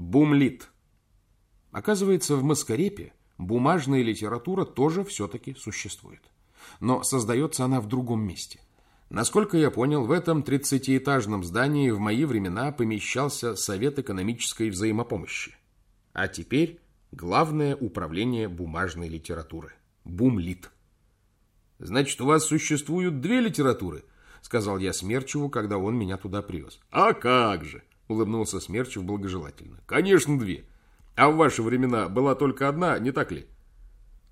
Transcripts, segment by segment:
Бумлит. Оказывается, в Маскарепе бумажная литература тоже все-таки существует. Но создается она в другом месте. Насколько я понял, в этом 30-этажном здании в мои времена помещался Совет экономической взаимопомощи. А теперь Главное управление бумажной литературы. Бумлит. Значит, у вас существуют две литературы, сказал я Смерчеву, когда он меня туда привез. А как же, улыбнулся Смерчев благожелательно. Конечно, две. А в ваши времена была только одна, не так ли?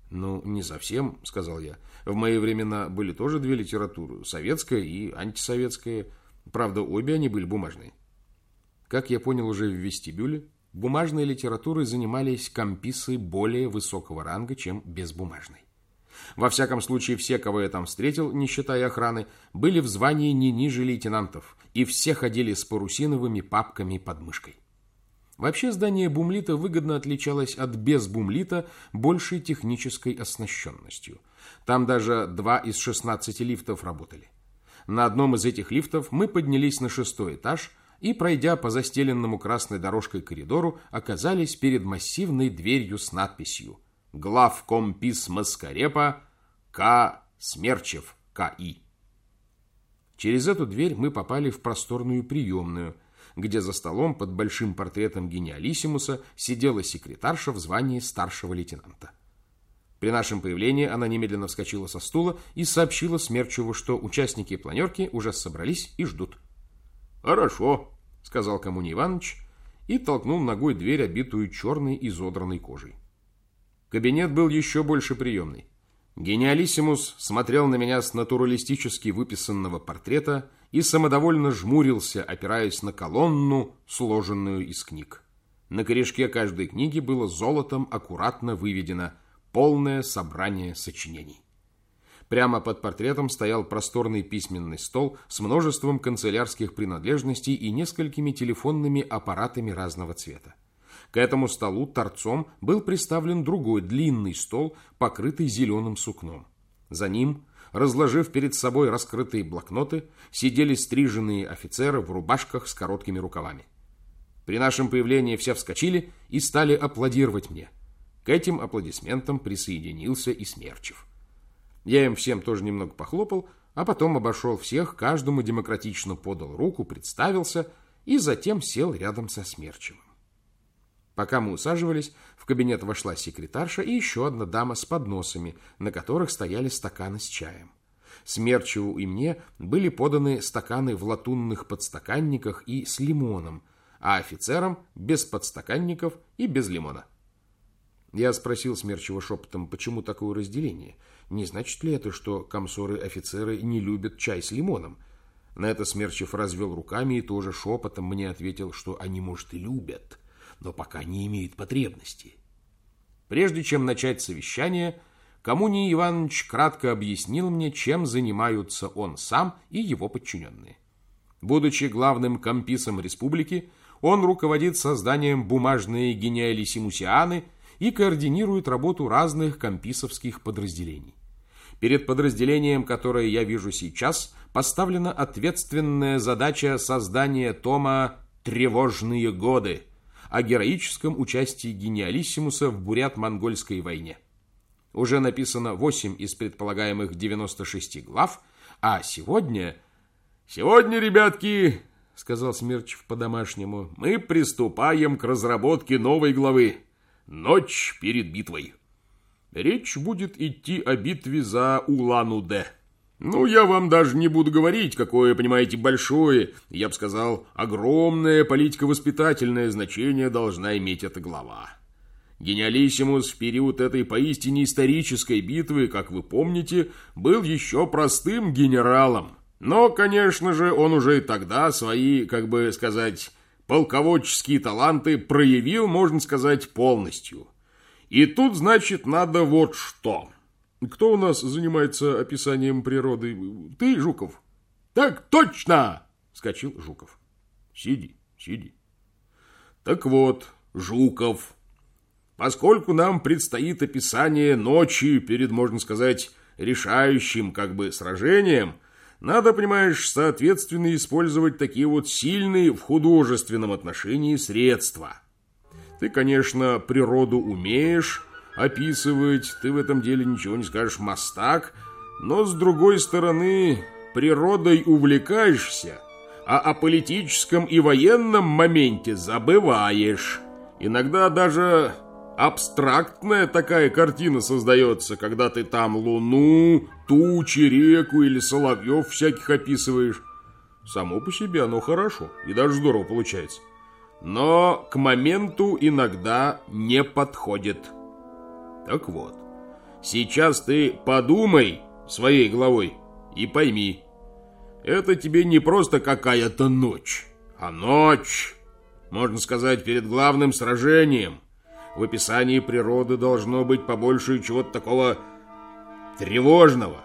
Ну, не совсем, сказал я. В мои времена были тоже две литературы, советская и антисоветская. Правда, обе они были бумажные. Как я понял уже в вестибюле, Бумажной литературой занимались комписы более высокого ранга, чем безбумажной. Во всяком случае, все, кого я там встретил, не считая охраны, были в звании не ниже лейтенантов, и все ходили с парусиновыми папками под мышкой. Вообще здание бумлита выгодно отличалось от безбумлита большей технической оснащенностью. Там даже два из 16 лифтов работали. На одном из этих лифтов мы поднялись на шестой этаж, и, пройдя по застеленному красной дорожкой коридору, оказались перед массивной дверью с надписью «Главкомпис Маскарепа К. Смерчев К.И». Через эту дверь мы попали в просторную приемную, где за столом под большим портретом гениалиссимуса сидела секретарша в звании старшего лейтенанта. При нашем появлении она немедленно вскочила со стула и сообщила Смерчеву, что участники планерки уже собрались и ждут. «Хорошо», — сказал Коммуни Иванович и толкнул ногой дверь, обитую черной изодранной кожей. Кабинет был еще больше приемный. Гениалиссимус смотрел на меня с натуралистически выписанного портрета и самодовольно жмурился, опираясь на колонну, сложенную из книг. На корешке каждой книги было золотом аккуратно выведено полное собрание сочинений. Прямо под портретом стоял просторный письменный стол с множеством канцелярских принадлежностей и несколькими телефонными аппаратами разного цвета. К этому столу торцом был приставлен другой длинный стол, покрытый зеленым сукном. За ним, разложив перед собой раскрытые блокноты, сидели стриженные офицеры в рубашках с короткими рукавами. При нашем появлении все вскочили и стали аплодировать мне. К этим аплодисментам присоединился и Смерчев. Я им всем тоже немного похлопал, а потом обошел всех, каждому демократично подал руку, представился и затем сел рядом со Смерчевым. Пока мы усаживались, в кабинет вошла секретарша и еще одна дама с подносами, на которых стояли стаканы с чаем. Смерчеву и мне были поданы стаканы в латунных подстаканниках и с лимоном, а офицерам без подстаканников и без лимона. Я спросил Смерчева шепотом, почему такое разделение – не значит ли это, что комсоры-офицеры не любят чай с лимоном? На это Смерчев развел руками и тоже шепотом мне ответил, что они, может, и любят, но пока не имеют потребности. Прежде чем начать совещание, Коммуний Иванович кратко объяснил мне, чем занимаются он сам и его подчиненные. Будучи главным комписом республики, он руководит созданием бумажной гениалиссимусианы и координирует работу разных комписовских подразделений. Перед подразделением, которое я вижу сейчас, поставлена ответственная задача создания тома «Тревожные годы» о героическом участии гениалиссимуса в бурят-монгольской войне. Уже написано 8 из предполагаемых 96 глав, а сегодня... «Сегодня, ребятки, — сказал Смерчев по-домашнему, — мы приступаем к разработке новой главы «Ночь перед битвой». Речь будет идти о битве за Улан-Удэ. Ну, я вам даже не буду говорить, какое, понимаете, большое, я бы сказал, огромное политико-воспитательное значение должна иметь эта глава. Гениалиссимус в период этой поистине исторической битвы, как вы помните, был еще простым генералом. Но, конечно же, он уже и тогда свои, как бы сказать, полководческие таланты проявил, можно сказать, полностью – и тут, значит, надо вот что. Кто у нас занимается описанием природы? Ты, Жуков? Так точно! Скочил Жуков. Сиди, сиди. Так вот, Жуков, поскольку нам предстоит описание ночи перед, можно сказать, решающим как бы сражением, надо, понимаешь, соответственно использовать такие вот сильные в художественном отношении средства – Ты, конечно, природу умеешь описывать, ты в этом деле ничего не скажешь мастак, но, с другой стороны, природой увлекаешься, а о политическом и военном моменте забываешь. Иногда даже абстрактная такая картина создается, когда ты там луну, тучи, реку или соловьев всяких описываешь. Само по себе оно хорошо и даже здорово получается. Но к моменту иногда не подходит. Так вот, сейчас ты подумай своей головой и пойми, это тебе не просто какая-то ночь, а ночь, можно сказать, перед главным сражением. В описании природы должно быть побольше чего-то такого тревожного.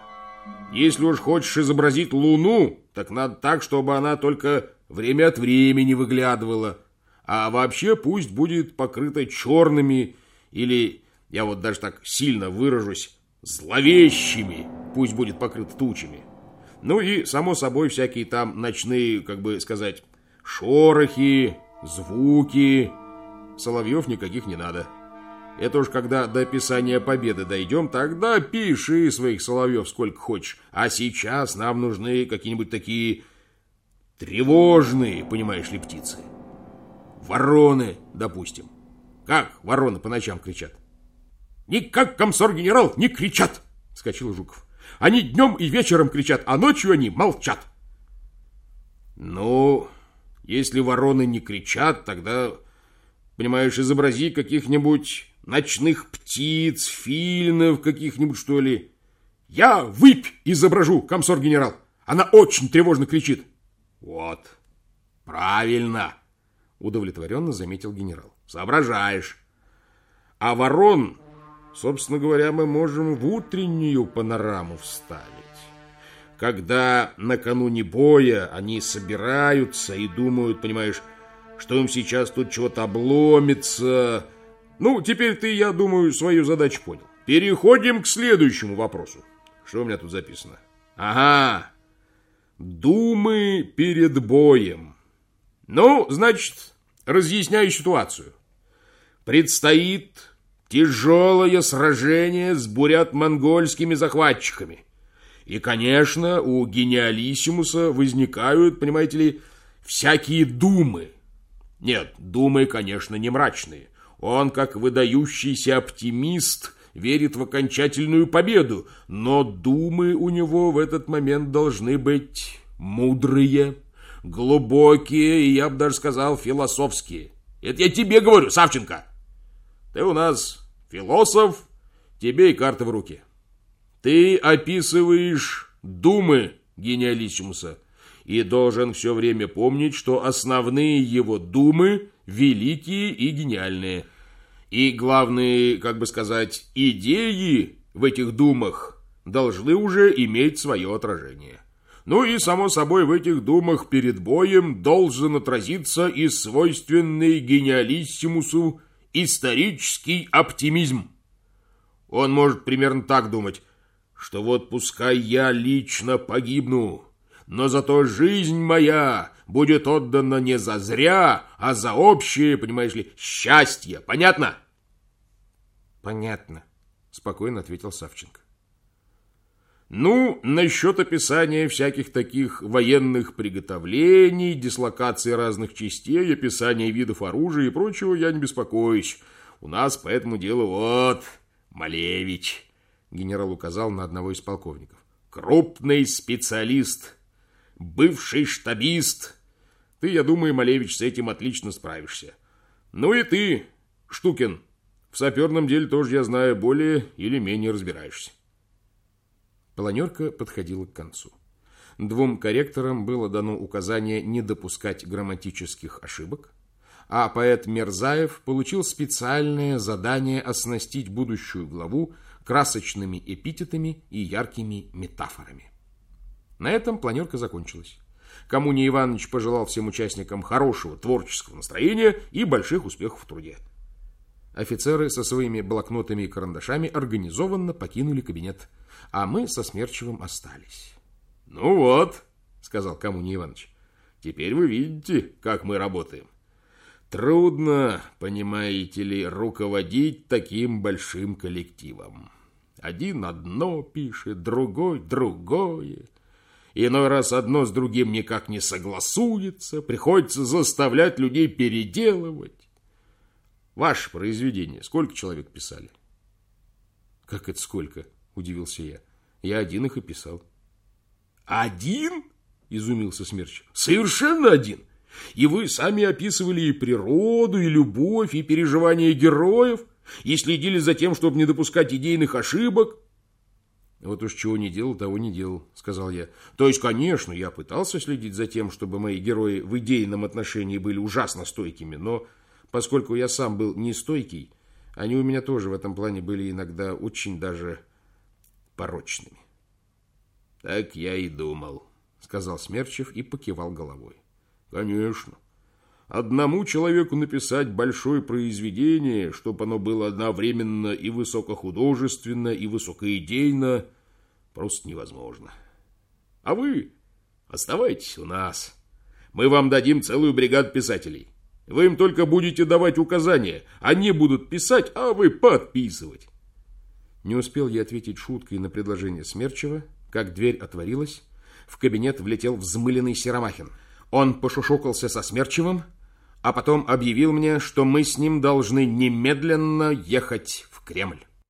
Если уж хочешь изобразить Луну, так надо так, чтобы она только время от времени выглядывала. А вообще пусть будет покрыта черными или, я вот даже так сильно выражусь, зловещими, пусть будет покрыта тучами. Ну и, само собой, всякие там ночные, как бы сказать, шорохи, звуки. Соловьев никаких не надо. Это уж когда до описания победы дойдем, тогда пиши своих соловьев сколько хочешь. А сейчас нам нужны какие-нибудь такие тревожные, понимаешь ли, птицы. Вороны, допустим. Как вороны по ночам кричат? Никак комсор-генерал не кричат, вскочил Жуков. Они днем и вечером кричат, а ночью они молчат. Ну, если вороны не кричат, тогда, понимаешь, изобрази каких-нибудь ночных птиц, филинов каких-нибудь, что ли. Я выпь изображу, комсор-генерал. Она очень тревожно кричит. Вот, правильно, удовлетворенно заметил генерал. Соображаешь. А ворон Собственно говоря, мы можем в утреннюю панораму вставить. Когда накануне боя они собираются и думают, понимаешь, что им сейчас тут чего-то обломится. Ну, теперь ты, я думаю, свою задачу понял. Переходим к следующему вопросу. Что у меня тут записано? Ага. Думы перед боем. Ну, значит, разъясняю ситуацию. Предстоит Тяжелое сражение с бурят-монгольскими захватчиками. И, конечно, у гениалиссимуса возникают, понимаете ли, всякие думы. Нет, думы, конечно, не мрачные. Он, как выдающийся оптимист, верит в окончательную победу, но думы у него в этот момент должны быть мудрые, глубокие и, я бы даже сказал, философские. Это я тебе говорю, Савченко. Ты у нас философ, тебе и карта в руки. Ты описываешь думы гениалиссимуса и должен все время помнить, что основные его думы великие и гениальные. И главные, как бы сказать, идеи в этих думах должны уже иметь свое отражение. Ну и, само собой, в этих думах перед боем должен отразиться и свойственный гениалиссимусу исторический оптимизм. Он может примерно так думать, что вот пускай я лично погибну, но зато жизнь моя будет отдана не за зря, а за общее, понимаешь ли, счастье. Понятно? Понятно, спокойно ответил Савченко. Ну, насчет описания всяких таких военных приготовлений, дислокации разных частей, описания видов оружия и прочего я не беспокоюсь. У нас по этому делу вот Малевич, генерал указал на одного из полковников. Крупный специалист, бывший штабист. Ты, я думаю, Малевич, с этим отлично справишься. Ну и ты, Штукин, в саперном деле тоже, я знаю, более или менее разбираешься. Планерка подходила к концу. Двум корректорам было дано указание не допускать грамматических ошибок, а поэт Мерзаев получил специальное задание оснастить будущую главу красочными эпитетами и яркими метафорами. На этом планерка закончилась. Коммуний Иванович пожелал всем участникам хорошего творческого настроения и больших успехов в труде. Офицеры со своими блокнотами и карандашами организованно покинули кабинет а мы со Смерчевым остались. «Ну вот», — сказал Коммуний Иванович, — «теперь вы видите, как мы работаем. Трудно, понимаете ли, руководить таким большим коллективом. Один одно пишет, другой другое. Иной раз одно с другим никак не согласуется, приходится заставлять людей переделывать. Ваше произведение сколько человек писали? Как это сколько? Удивился я. Я один их и писал. Один? Изумился Смерч. Совершенно один. И вы сами описывали и природу, и любовь, и переживания героев – и следили за тем, чтобы не допускать идейных ошибок. Вот уж чего не делал, того не делал, сказал я. То есть, конечно, я пытался следить за тем, чтобы мои герои в идейном отношении были ужасно стойкими, но поскольку я сам был не стойкий, они у меня тоже в этом плане были иногда очень даже порочными. Так я и думал, сказал Смерчев и покивал головой. Конечно. Одному человеку написать большое произведение, чтобы оно было одновременно и высокохудожественно, и высокоидейно, просто невозможно. А вы оставайтесь у нас. Мы вам дадим целую бригаду писателей. Вы им только будете давать указания. Они будут писать, а вы подписывать. Не успел я ответить шуткой на предложение Смерчева, как дверь отворилась. В кабинет влетел взмыленный Серомахин. Он пошушукался со Смерчевым, а потом объявил мне, что мы с ним должны немедленно ехать в Кремль.